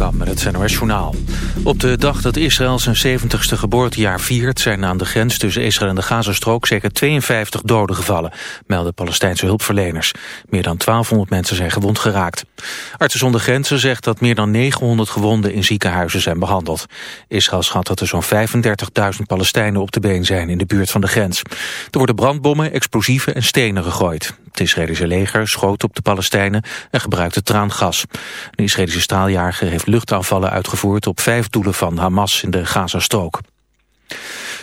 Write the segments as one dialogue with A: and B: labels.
A: Met het NOS Journaal. Op de dag dat Israël zijn 70ste geboortejaar viert... zijn aan de grens tussen Israël en de Gazastrook... zeker 52 doden gevallen, melden Palestijnse hulpverleners. Meer dan 1200 mensen zijn gewond geraakt. Artsen zonder Grenzen zegt dat meer dan 900 gewonden... in ziekenhuizen zijn behandeld. Israël schat dat er zo'n 35.000 Palestijnen op de been zijn... in de buurt van de grens. Er worden brandbommen, explosieven en stenen gegooid. Het Israëlische leger schoot op de Palestijnen en gebruikte traangas. De Israëlische straaljager heeft luchtaanvallen uitgevoerd op vijf doelen van Hamas in de Gazastrook.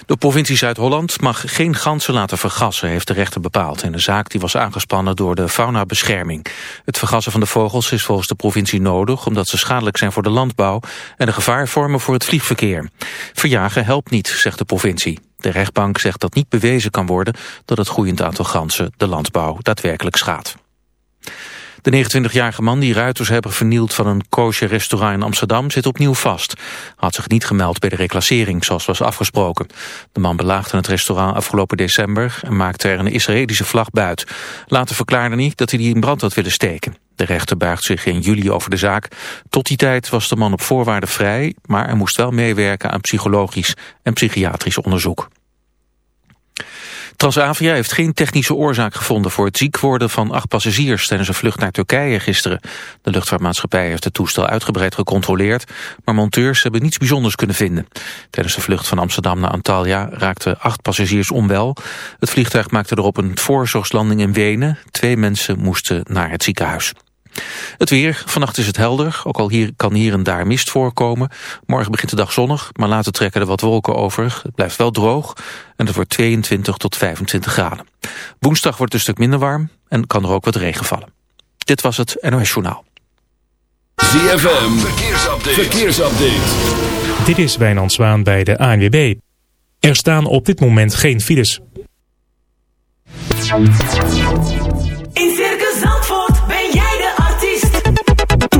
A: De provincie Zuid-Holland mag geen ganzen laten vergassen, heeft de rechter bepaald. In een zaak die was aangespannen door de faunabescherming. Het vergassen van de vogels is volgens de provincie nodig... omdat ze schadelijk zijn voor de landbouw en een gevaar vormen voor het vliegverkeer. Verjagen helpt niet, zegt de provincie. De rechtbank zegt dat niet bewezen kan worden dat het groeiend aantal ganzen de landbouw daadwerkelijk schaadt. De 29-jarige man die ruiters hebben vernield van een kosher restaurant in Amsterdam zit opnieuw vast. Had zich niet gemeld bij de reclassering zoals was afgesproken. De man belaagde het restaurant afgelopen december en maakte er een Israëlische vlag buit. Later verklaarde hij dat hij die in brand had willen steken. De rechter buigt zich in juli over de zaak. Tot die tijd was de man op voorwaarden vrij, maar hij moest wel meewerken aan psychologisch en psychiatrisch onderzoek. Transavia heeft geen technische oorzaak gevonden voor het ziek worden van acht passagiers tijdens een vlucht naar Turkije gisteren. De luchtvaartmaatschappij heeft het toestel uitgebreid gecontroleerd, maar monteurs hebben niets bijzonders kunnen vinden. Tijdens de vlucht van Amsterdam naar Antalya raakten acht passagiers onwel. Het vliegtuig maakte erop een voorzorgslanding in Wenen. Twee mensen moesten naar het ziekenhuis. Het weer, vannacht is het helder, ook al hier kan hier en daar mist voorkomen. Morgen begint de dag zonnig, maar later trekken er wat wolken over. Het blijft wel droog en het wordt 22 tot 25 graden. Woensdag wordt het een stuk minder warm en kan er ook wat regen vallen. Dit was het NOS Journaal.
B: ZFM, verkeersupdate. verkeersupdate.
C: Dit is Wijnand Zwaan bij de ANWB. Er staan op dit moment geen files.
D: In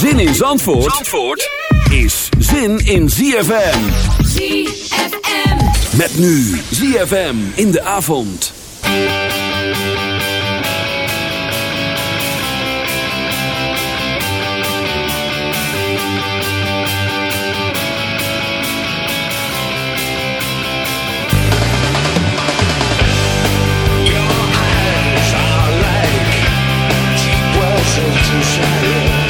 B: Zin in Zandvoort, Zandvoort is zin in ZFM.
D: ZFM.
B: Met nu ZFM in de avond.
D: That's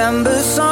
E: December song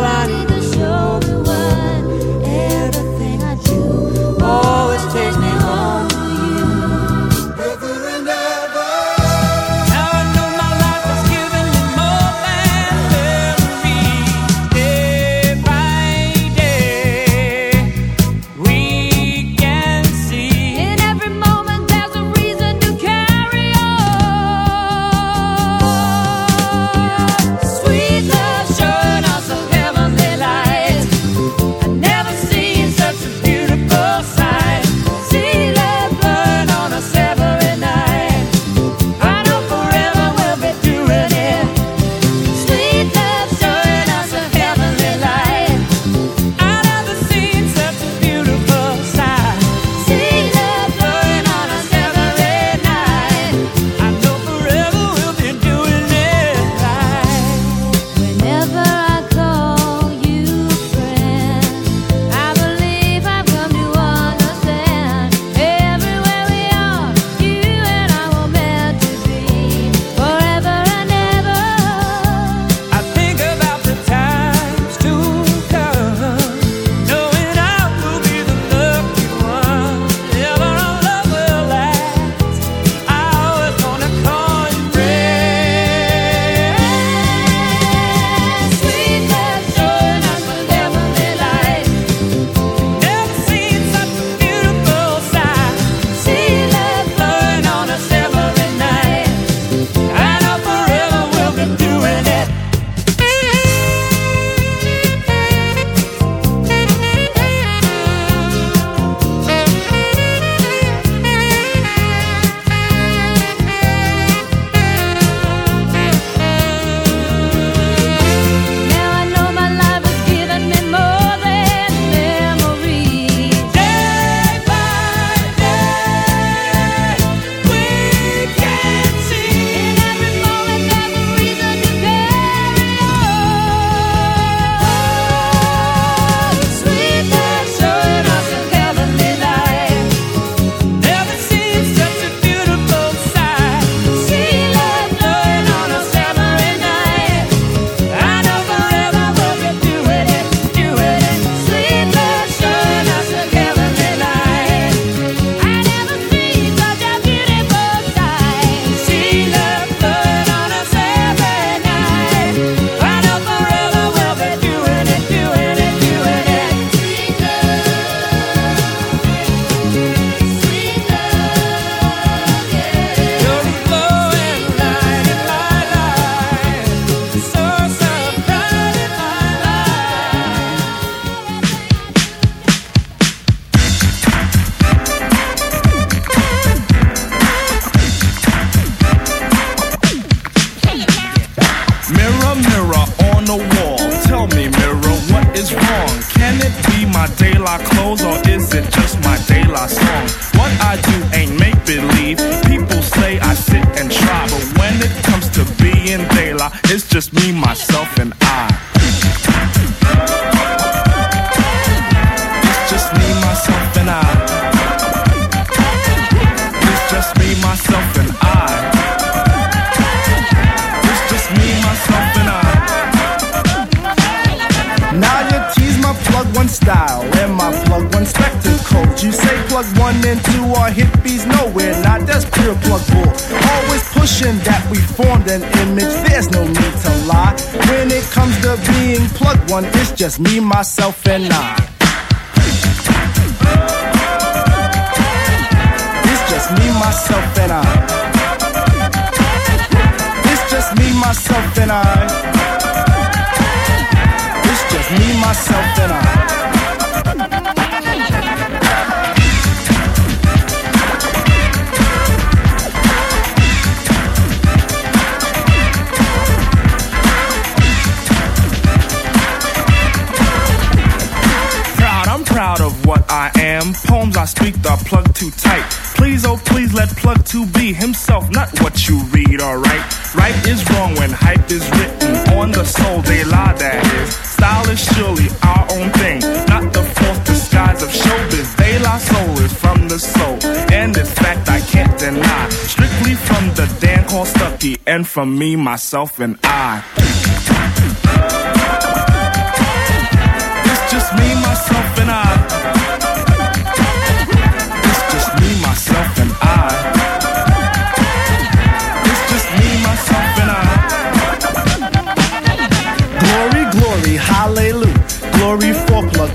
F: la dee
G: Now you tease my plug one style and my plug one spectacles. You say plug one and two are hippies, nowhere not. That's pure plug bull. Always pushing that we formed an image. There's no need to lie. When it comes to being plug one, it's just me, myself, and I. Just me, myself, and I. It's just me, myself, and I. myself, and I.
F: Proud, I'm proud of what I am. Poems I speak the plug too tight. Please, oh please, let plug to be himself, not what you read, alright? Right is wrong when hype is written on the soul, they lie, that is. Style is surely our own thing, not the false disguise of showbiz. They lie soul is from the soul, and this fact I can't deny. Strictly from the Dan called Stucky, and from me, myself, and I.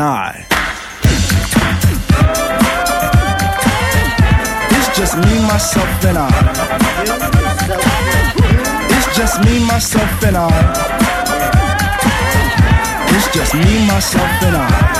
G: I. It's just me, myself, and I. It's just me, myself, and I. It's just me, myself, and I.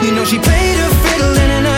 H: You know she played her fiddle in an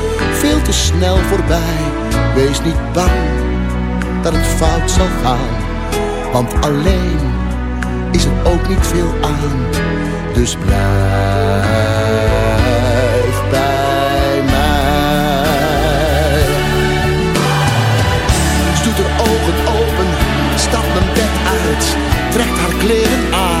I: veel te snel voorbij. Wees niet bang dat het fout zal gaan, want alleen is er ook niet veel aan. Dus blijf bij mij. Ze doet haar ogen open, stapt mijn bed uit, trekt haar kleren aan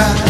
J: My